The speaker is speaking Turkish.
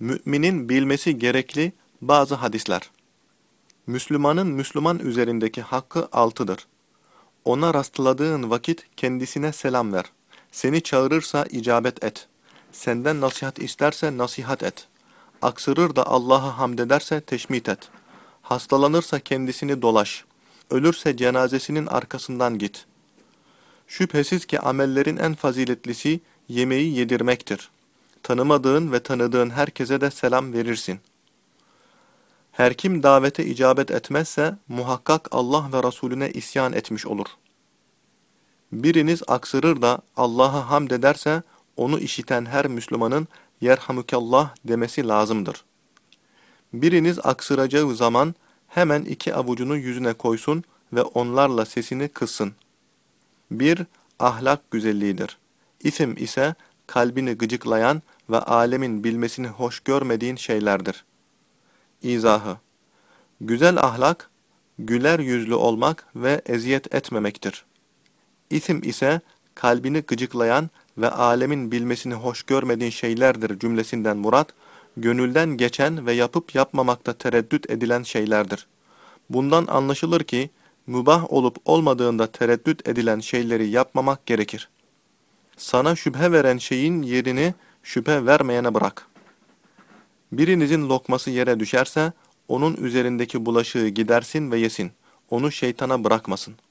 Müminin bilmesi gerekli bazı hadisler. Müslümanın Müslüman üzerindeki hakkı altıdır. Ona rastladığın vakit kendisine selam ver. Seni çağırırsa icabet et. Senden nasihat isterse nasihat et. Aksırır da Allah'a hamd ederse teşmit et. Hastalanırsa kendisini dolaş. Ölürse cenazesinin arkasından git. Şüphesiz ki amellerin en faziletlisi yemeği yedirmektir. Tanımadığın ve tanıdığın herkese de selam verirsin. Her kim davete icabet etmezse muhakkak Allah ve Resulüne isyan etmiş olur. Biriniz aksırır da Allah'a hamd ederse onu işiten her Müslümanın yerhamukallah demesi lazımdır. Biriniz aksıracağı zaman hemen iki avucunu yüzüne koysun ve onlarla sesini kıssın. Bir, ahlak güzelliğidir. İsim ise kalbini gıcıklayan ve alemin bilmesini hoş görmediğin şeylerdir. İzahı Güzel ahlak, güler yüzlü olmak ve eziyet etmemektir. İsim ise kalbini gıcıklayan ve alemin bilmesini hoş görmediğin şeylerdir cümlesinden murat, gönülden geçen ve yapıp yapmamakta tereddüt edilen şeylerdir. Bundan anlaşılır ki, mübah olup olmadığında tereddüt edilen şeyleri yapmamak gerekir. Sana şüphe veren şeyin yerini şüphe vermeyene bırak. Birinizin lokması yere düşerse, onun üzerindeki bulaşığı gidersin ve yesin. Onu şeytana bırakmasın.''